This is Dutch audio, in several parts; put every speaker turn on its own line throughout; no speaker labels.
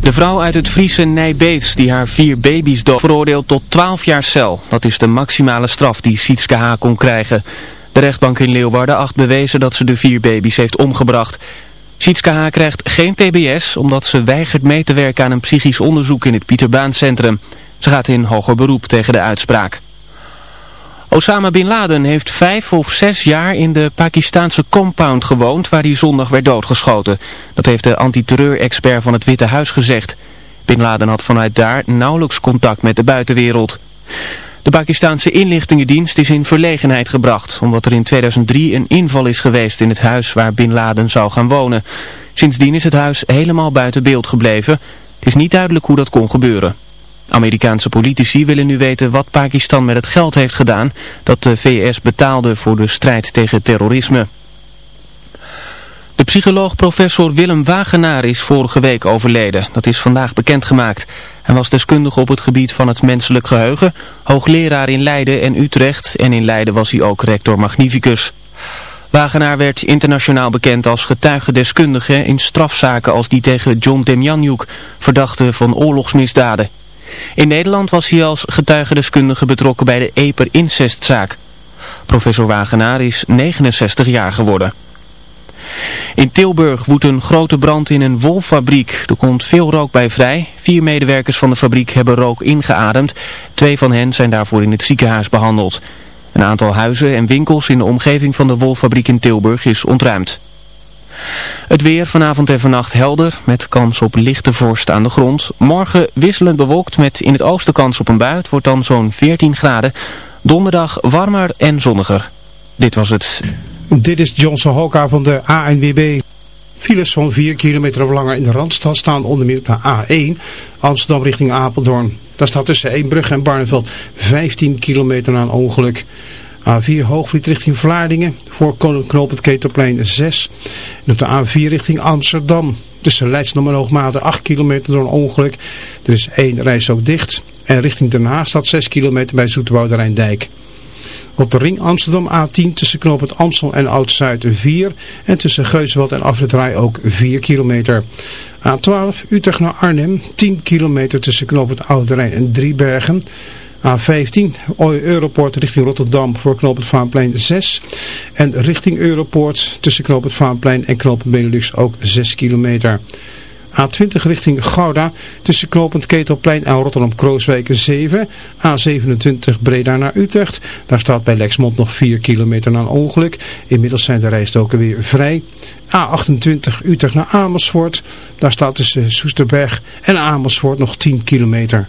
De vrouw uit het Friese Nijbeets die haar vier baby's dood veroordeeld tot 12 jaar cel. Dat is de maximale straf die Sietske H. kon krijgen. De rechtbank in Leeuwarden acht bewezen dat ze de vier baby's heeft omgebracht. Sietske H. krijgt geen tbs omdat ze weigert mee te werken aan een psychisch onderzoek in het Pieterbaancentrum. Ze gaat in hoger beroep tegen de uitspraak. Osama Bin Laden heeft vijf of zes jaar in de Pakistanse compound gewoond waar hij zondag werd doodgeschoten. Dat heeft de antiterreur-expert van het Witte Huis gezegd. Bin Laden had vanuit daar nauwelijks contact met de buitenwereld. De Pakistanse inlichtingendienst is in verlegenheid gebracht, omdat er in 2003 een inval is geweest in het huis waar Bin Laden zou gaan wonen. Sindsdien is het huis helemaal buiten beeld gebleven. Het is niet duidelijk hoe dat kon gebeuren. Amerikaanse politici willen nu weten wat Pakistan met het geld heeft gedaan dat de VS betaalde voor de strijd tegen terrorisme. De psycholoog professor Willem Wagenaar is vorige week overleden. Dat is vandaag bekendgemaakt. Hij was deskundige op het gebied van het menselijk geheugen, hoogleraar in Leiden en Utrecht en in Leiden was hij ook rector magnificus. Wagenaar werd internationaal bekend als getuigendeskundige in strafzaken als die tegen John Demjanjuk, verdachte van oorlogsmisdaden. In Nederland was hij als getuigendeskundige betrokken bij de Eper incestzaak. Professor Wagenaar is 69 jaar geworden. In Tilburg woedt een grote brand in een wolfabriek. Er komt veel rook bij vrij. Vier medewerkers van de fabriek hebben rook ingeademd. Twee van hen zijn daarvoor in het ziekenhuis behandeld. Een aantal huizen en winkels in de omgeving van de wolfabriek in Tilburg is ontruimd. Het weer vanavond en vannacht helder, met kans op lichte vorst aan de grond. Morgen wisselend bewolkt met in het oosten kans op een bui. Het wordt dan zo'n 14 graden. Donderdag warmer en zonniger. Dit was het.
Dit is Johnson Hoka van de ANWB. Files van 4 kilometer langer in de Randstad staan onder meer op de A1 Amsterdam richting Apeldoorn. Daar staat tussen Eembrug en Barneveld 15 kilometer na een ongeluk. A4 Hoogvliet richting Vlaardingen voor knooppunt Ketelplein 6. En op de A4 richting Amsterdam tussen Leidsdam en Hoogmade 8 kilometer door een ongeluk. Er is één reis ook dicht. En richting Den Haag staat 6 kilometer bij Zoeterwoude Rijndijk. Op de ring Amsterdam A10 tussen knooppunt Amstel en Oud-Zuid 4. En tussen Geuswald en Afrit ook 4 kilometer. A12 Utrecht naar Arnhem 10 kilometer tussen knooppunt Oude Rijn en Driebergen. A15, Europoort richting Rotterdam voor knooppunt Vaanplein 6. En richting Europoort tussen knooppunt Vaanplein en knooppunt Benelux ook 6 kilometer. A20 richting Gouda tussen knooppunt Ketelplein en Rotterdam-Krooswijk 7. A27 Breda naar Utrecht. Daar staat bij Lexmond nog 4 kilometer na een ongeluk. Inmiddels zijn de rijstoken weer vrij. A28 Utrecht naar Amersfoort. Daar staat tussen Soesterberg en Amersfoort nog 10 kilometer.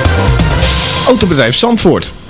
Autobedrijf Zandvoort.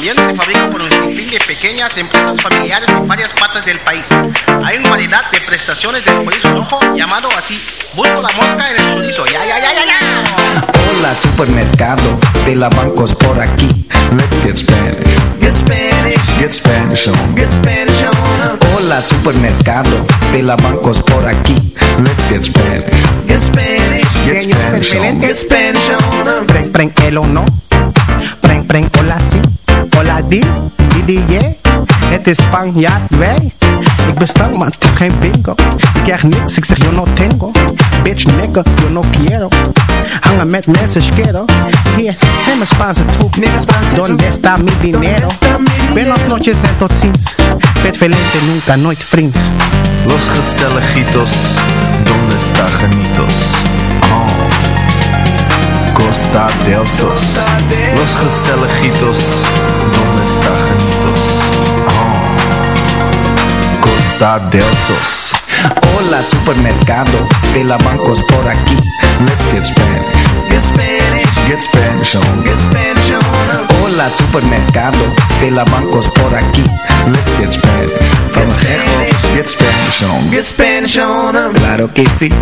También se fabrica por un sinfín de pequeñas empresas familiares en varias partes del país. Hay una variedad de prestaciones del chorizo rojo llamado así. Busco la mosca en el chorizo. Ya, ya, ya, ya, ya.
Hola, supermercado de la bancos por aquí.
Let's get Spanish.
Get Spanish.
Get Spanish on.
Get Spanish on. Hola, supermercado de la bancos por aquí.
Let's get Spanish.
Get Spanish.
Get Spanish on.
Get Spanish on.
Preng, preng, el o no. Hola di, di, di, yeah. Het is Spanjaard, wij. Ik ben stank, maar het is geen bingo. Ik krijg niks, ik zeg yo no tengo. Bitch, nigga, yo no quiero. Hangen met mensen, schero. Hier, neem mijn Spaanse troep. Donde está mi dinero? Buenos noches en tot ziens. Vet velente, nunca, nooit vriends.
Los gezelligitos, donde está genitos? Oh. Costa del Sos. Los gezelligitos, donde está genitos? Oh. Costa del Sos.
Hola, supermercado de la bancos por aquí.
Let's get Spanish.
Get Spanish.
Get Spanish on.
Get Spanish on. Hola, supermercado de la bancos por aquí.
Let's get Spanish.
Get Spanish.
Get Spanish on.
Get Spanish on. Claro que sí.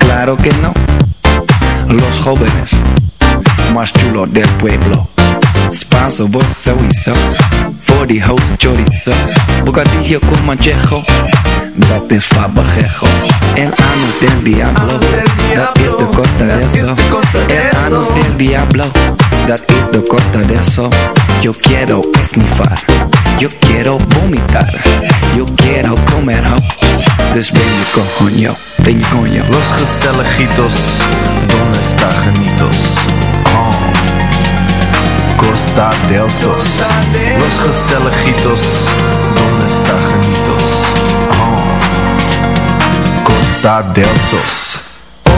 Claro que no. Los jóvenes más chulos del pueblo. Spanso, vos. Voor die host chorizo. Bocadillo con manchejo. Dat is fabajejo. El anus del diablo. Dat is de costa de eso. El anus del diablo. Dat is de costa de eso. Yo quiero esnifar. Yo quiero vomitar. Yo quiero comer ho. Dus ben je coño. Ben je coño.
Los gezelligitos, donde está genitos? Oh. Costa del Sos. Los gezelligitos, donde está genitos? Oh. Costa del Sos.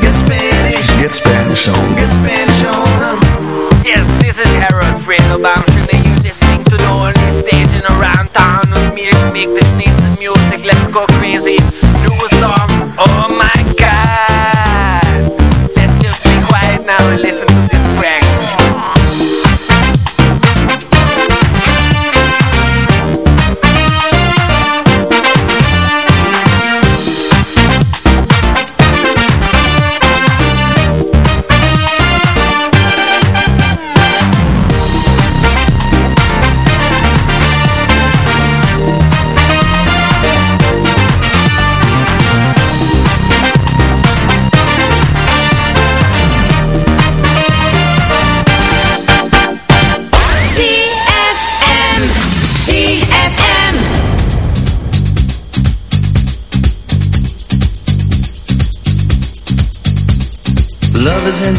Get Spanish.
Get Spanish on.
Get Spanish on.
Yes, this is Harold Friedelbaum. Should they use listening to the only station around town with me to make this nice music? Let's go crazy. Do a song. Oh my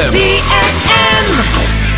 ZFM.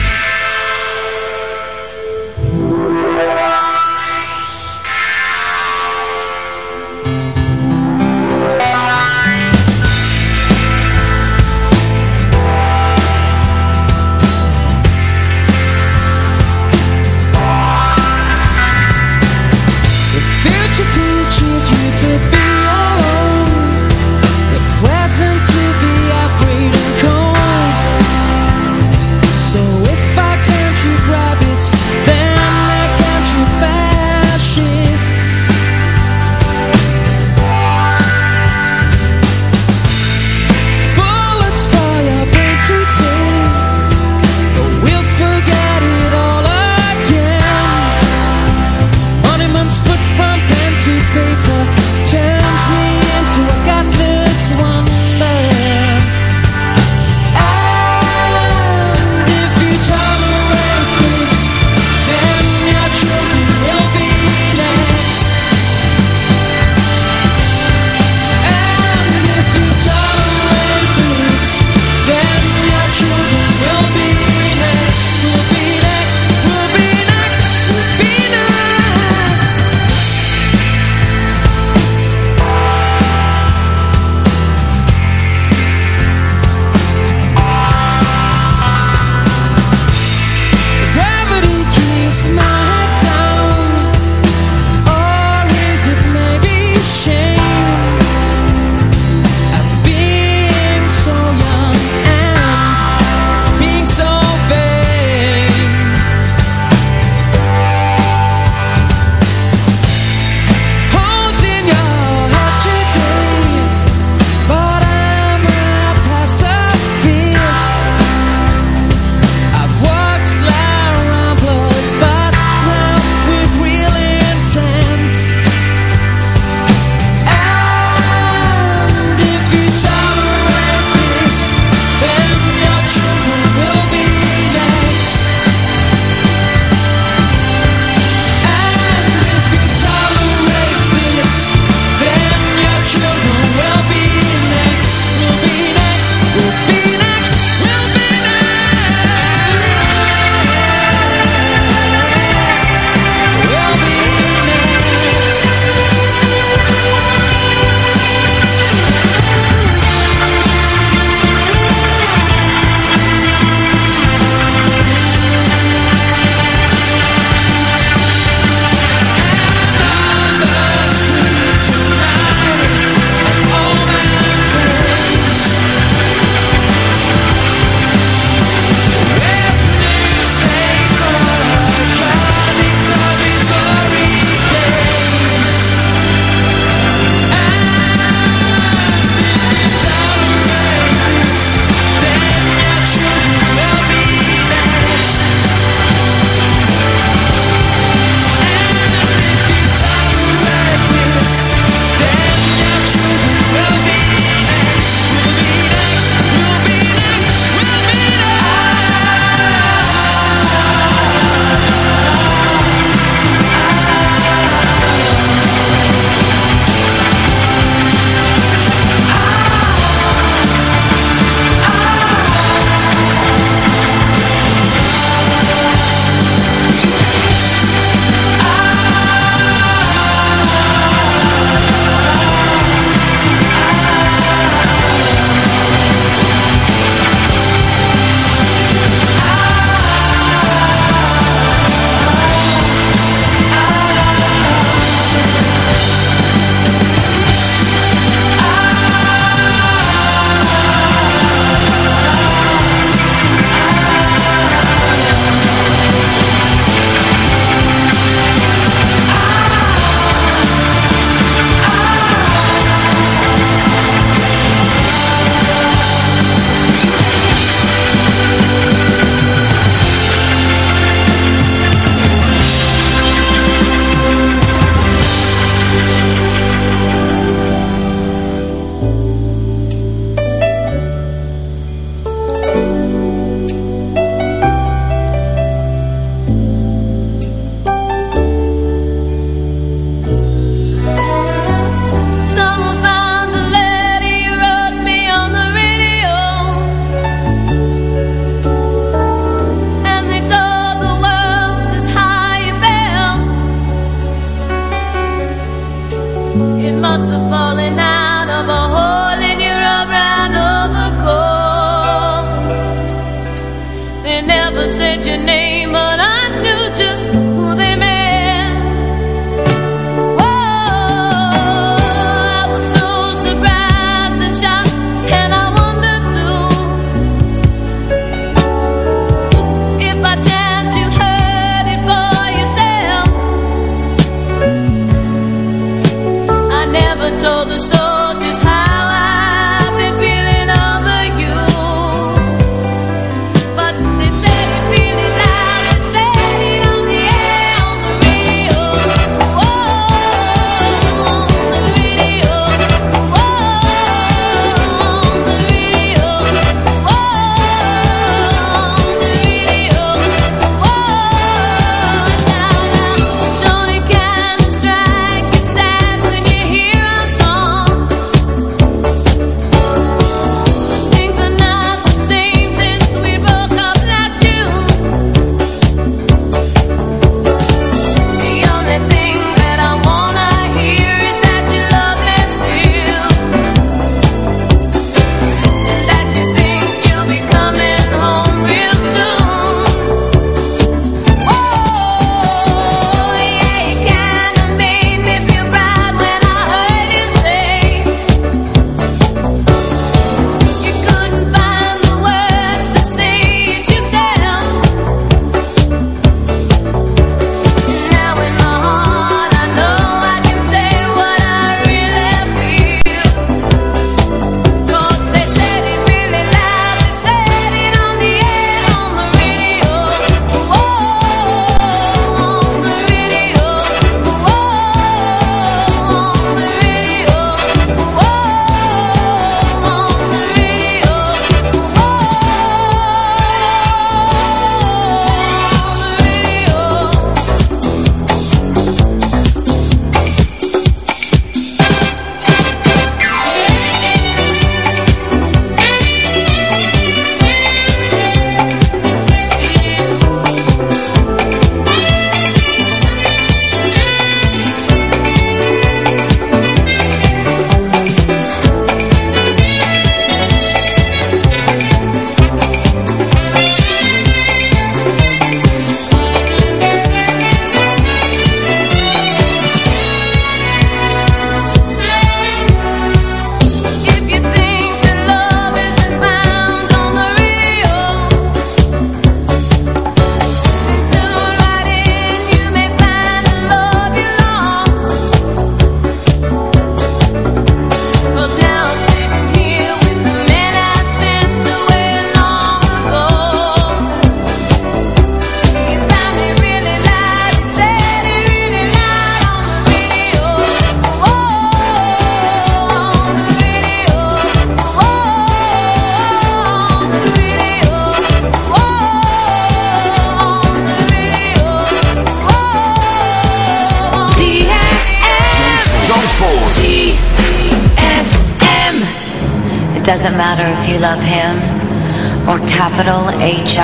HR.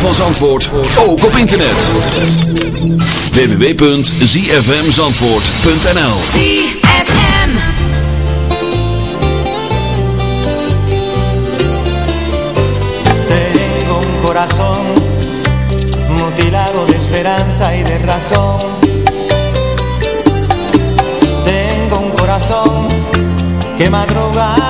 van Zandvoort ook op internet. www.zfmzandvoort.nl
ZFM
Tengo un corazón mutilado de esperanza y de razón Tengo un corazón que madroga.